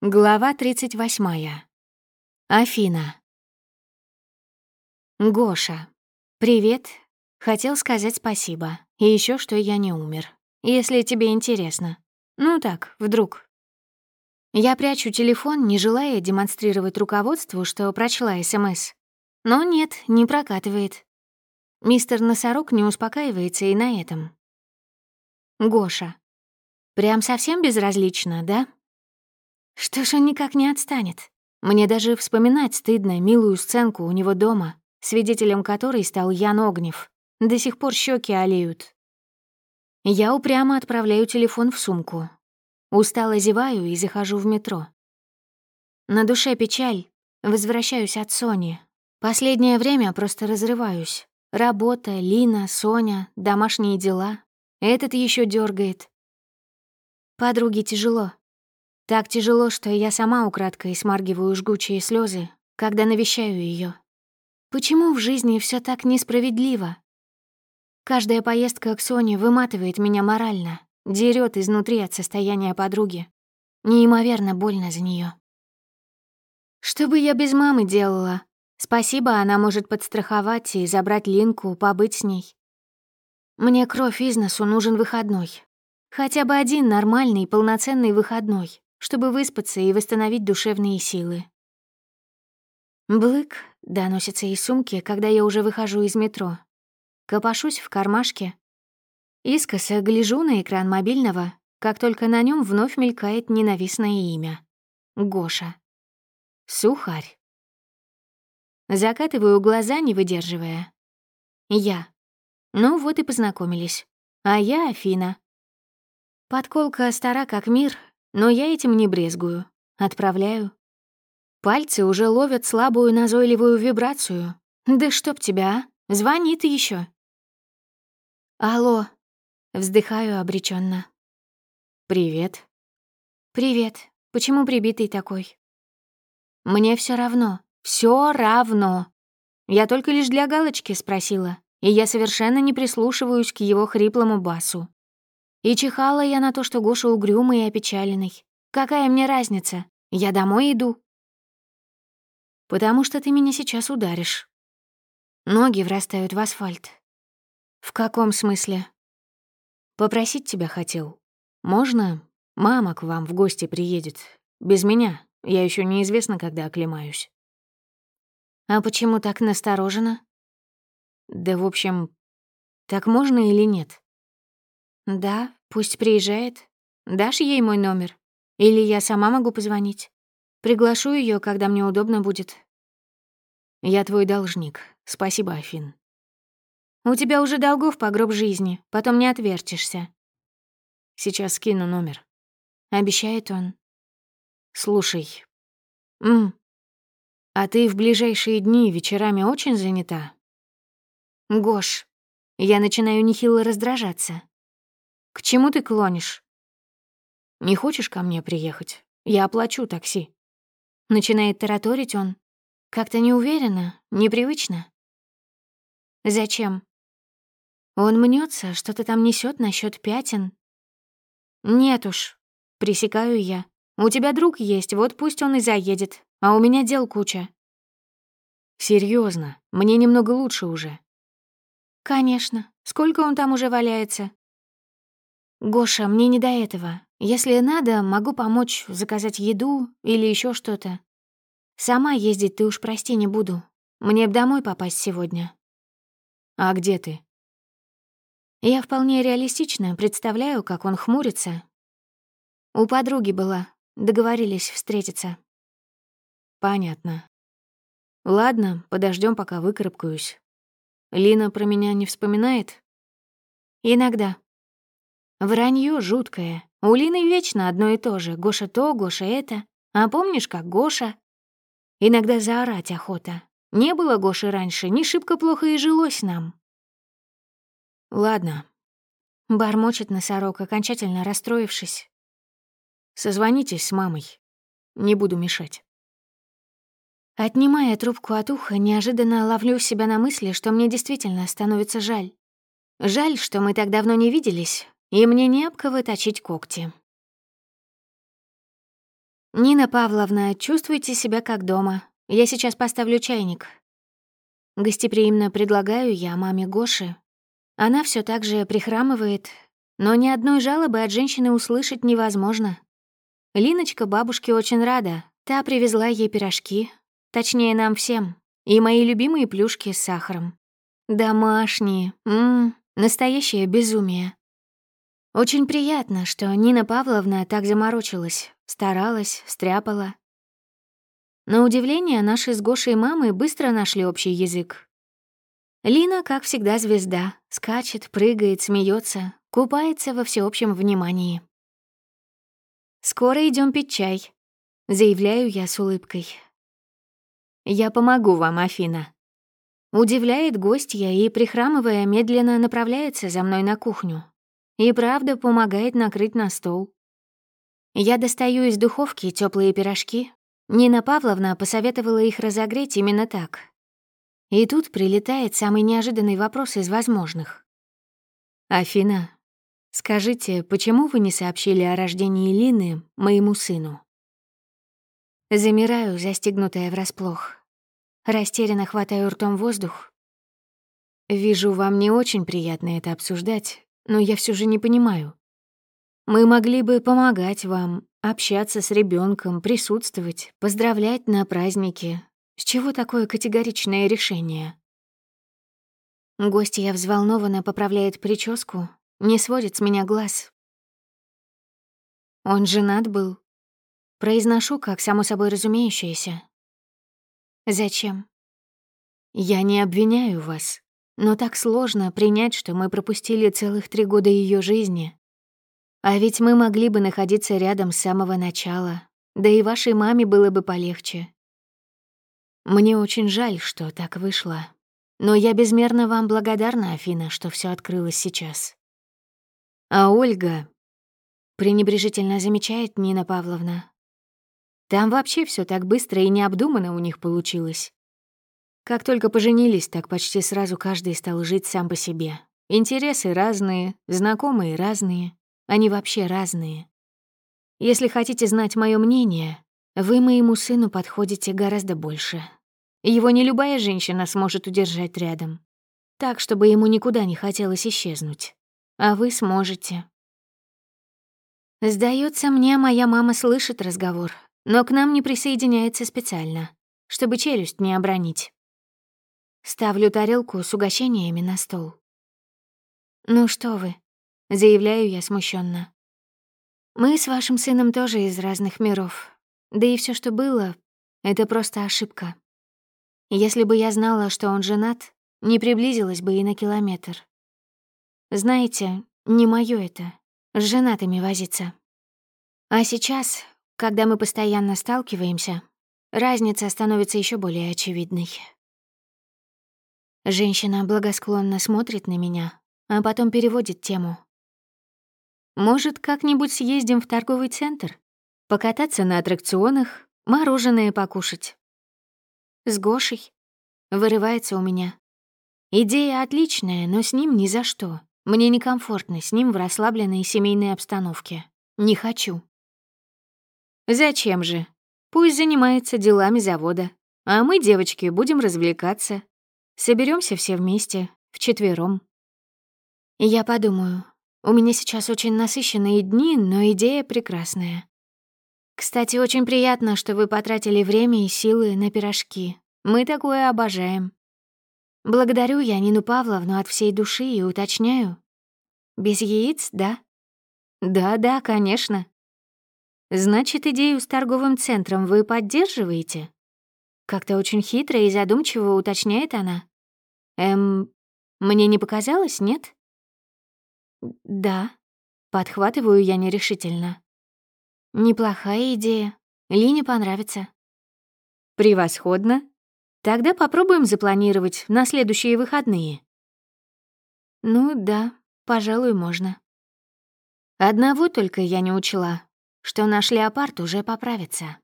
Глава 38. Афина. Гоша. Привет. Хотел сказать спасибо. И еще, что я не умер. Если тебе интересно. Ну так, вдруг. Я прячу телефон, не желая демонстрировать руководству, что прочла СМС. Но нет, не прокатывает. Мистер Носорог не успокаивается и на этом. Гоша. Прям совсем безразлично, да? Что ж он никак не отстанет? Мне даже вспоминать стыдно милую сценку у него дома, свидетелем которой стал Ян Огнев. До сих пор щеки олеют. Я упрямо отправляю телефон в сумку. Устало зеваю и захожу в метро. На душе печаль. Возвращаюсь от Сони. Последнее время просто разрываюсь. Работа, Лина, Соня, домашние дела. Этот еще дергает. Подруге тяжело. Так тяжело, что я сама украдкой смаргиваю жгучие слезы, когда навещаю ее. Почему в жизни все так несправедливо? Каждая поездка к Соне выматывает меня морально, дерет изнутри от состояния подруги. Неимоверно больно за нее. Что бы я без мамы делала? Спасибо, она может подстраховать и забрать Линку, побыть с ней. Мне кровь из носу нужен выходной. Хотя бы один нормальный, полноценный выходной чтобы выспаться и восстановить душевные силы. Блык доносится из сумки, когда я уже выхожу из метро. Копошусь в кармашке. Искоса гляжу на экран мобильного, как только на нем вновь мелькает ненавистное имя. Гоша. Сухарь. Закатываю глаза, не выдерживая. Я. Ну вот и познакомились. А я Афина. Подколка стара как мир, но я этим не брезгую. Отправляю. Пальцы уже ловят слабую назойливую вибрацию. Да чтоб тебя, а? Звонит еще. Алло. Вздыхаю обреченно. Привет. Привет. Почему прибитый такой? Мне все равно. Все равно. Я только лишь для галочки спросила, и я совершенно не прислушиваюсь к его хриплому басу. И чихала я на то, что Гоша угрюмый и опечаленный. Какая мне разница? Я домой иду. Потому что ты меня сейчас ударишь. Ноги врастают в асфальт. В каком смысле? Попросить тебя хотел. Можно? Мама к вам в гости приедет. Без меня. Я еще неизвестно, когда оклемаюсь. А почему так настороженно? Да, в общем, так можно или нет? «Да, пусть приезжает. Дашь ей мой номер? Или я сама могу позвонить? Приглашу ее, когда мне удобно будет». «Я твой должник. Спасибо, Афин». «У тебя уже долгов по гроб жизни, потом не отвертишься». «Сейчас скину номер», — обещает он. «Слушай, м, а ты в ближайшие дни вечерами очень занята?» «Гош, я начинаю нехило раздражаться. К чему ты клонишь? Не хочешь ко мне приехать? Я оплачу такси. Начинает тараторить он. Как-то неуверенно, непривычно. Зачем? Он мнется, что-то там несет насчет пятен. Нет уж, пресекаю я. У тебя друг есть, вот пусть он и заедет, а у меня дел куча. Серьезно, мне немного лучше уже. Конечно. Сколько он там уже валяется? «Гоша, мне не до этого. Если надо, могу помочь заказать еду или еще что-то. Сама ездить ты уж прости не буду. Мне б домой попасть сегодня». «А где ты?» Я вполне реалистично представляю, как он хмурится. У подруги была. Договорились встретиться. Понятно. Ладно, подождем, пока выкарабкаюсь. Лина про меня не вспоминает? Иногда. Вранье жуткое. У Лины вечно одно и то же. Гоша то, Гоша это. А помнишь, как Гоша? Иногда заорать охота. Не было Гоши раньше, не шибко плохо и жилось нам. Ладно. Бормочет носорог, окончательно расстроившись. Созвонитесь с мамой. Не буду мешать. Отнимая трубку от уха, неожиданно ловлю себя на мысли, что мне действительно становится жаль. Жаль, что мы так давно не виделись, и мне не об кого точить когти. «Нина Павловна, чувствуйте себя как дома. Я сейчас поставлю чайник». Гостеприимно предлагаю я маме Гоши. Она все так же прихрамывает, но ни одной жалобы от женщины услышать невозможно. Линочка бабушке очень рада. Та привезла ей пирожки, точнее, нам всем, и мои любимые плюшки с сахаром. Домашние, ммм, настоящее безумие. Очень приятно, что Нина Павловна так заморочилась, старалась, стряпала. На удивление, наши с Гошей мамы быстро нашли общий язык. Лина, как всегда, звезда. Скачет, прыгает, смеется, купается во всеобщем внимании. «Скоро идем пить чай», — заявляю я с улыбкой. «Я помогу вам, Афина». Удивляет гостья и, прихрамывая, медленно направляется за мной на кухню. И правда помогает накрыть на стол. Я достаю из духовки теплые пирожки, Нина Павловна посоветовала их разогреть именно так. И тут прилетает самый неожиданный вопрос из возможных. «Афина, скажите, почему вы не сообщили о рождении Лины моему сыну?» Замираю, застегнутая врасплох. Растерянно хватаю ртом воздух. Вижу, вам не очень приятно это обсуждать, но я все же не понимаю. Мы могли бы помогать вам, общаться с ребенком, присутствовать, поздравлять на празднике. С чего такое категоричное решение? Гостья взволнованно поправляет прическу, не сводит с меня глаз. Он женат был. Произношу, как само собой разумеющееся. Зачем? Я не обвиняю вас, но так сложно принять, что мы пропустили целых три года ее жизни, а ведь мы могли бы находиться рядом с самого начала, да и вашей маме было бы полегче. Мне очень жаль, что так вышло. Но я безмерно вам благодарна, Афина, что все открылось сейчас. А Ольга пренебрежительно замечает Нина Павловна. Там вообще все так быстро и необдуманно у них получилось. Как только поженились, так почти сразу каждый стал жить сам по себе. Интересы разные, знакомые разные. Они вообще разные. Если хотите знать мое мнение, вы моему сыну подходите гораздо больше. Его не любая женщина сможет удержать рядом. Так, чтобы ему никуда не хотелось исчезнуть. А вы сможете. Сдается мне, моя мама слышит разговор, но к нам не присоединяется специально, чтобы челюсть не обронить. Ставлю тарелку с угощениями на стол. «Ну что вы, заявляю я смущенно. Мы с вашим сыном тоже из разных миров. Да и все, что было, это просто ошибка. Если бы я знала, что он женат, не приблизилась бы и на километр. Знаете, не моё это — с женатыми возиться. А сейчас, когда мы постоянно сталкиваемся, разница становится еще более очевидной. Женщина благосклонно смотрит на меня, а потом переводит тему. Может, как-нибудь съездим в торговый центр? Покататься на аттракционах, мороженое покушать. С Гошей. Вырывается у меня. Идея отличная, но с ним ни за что. Мне некомфортно с ним в расслабленной семейной обстановке. Не хочу. Зачем же? Пусть занимается делами завода. А мы, девочки, будем развлекаться. Соберемся все вместе, вчетвером. Я подумаю, у меня сейчас очень насыщенные дни, но идея прекрасная. Кстати, очень приятно, что вы потратили время и силы на пирожки. Мы такое обожаем. Благодарю я Нину Павловну от всей души и уточняю. Без яиц, да? Да-да, конечно. Значит, идею с торговым центром вы поддерживаете? Как-то очень хитро и задумчиво уточняет она. Эм, мне не показалось, нет? «Да», — подхватываю я нерешительно. «Неплохая идея. Лине понравится». «Превосходно. Тогда попробуем запланировать на следующие выходные». «Ну да, пожалуй, можно». Одного только я не учла, что наш леопард уже поправится.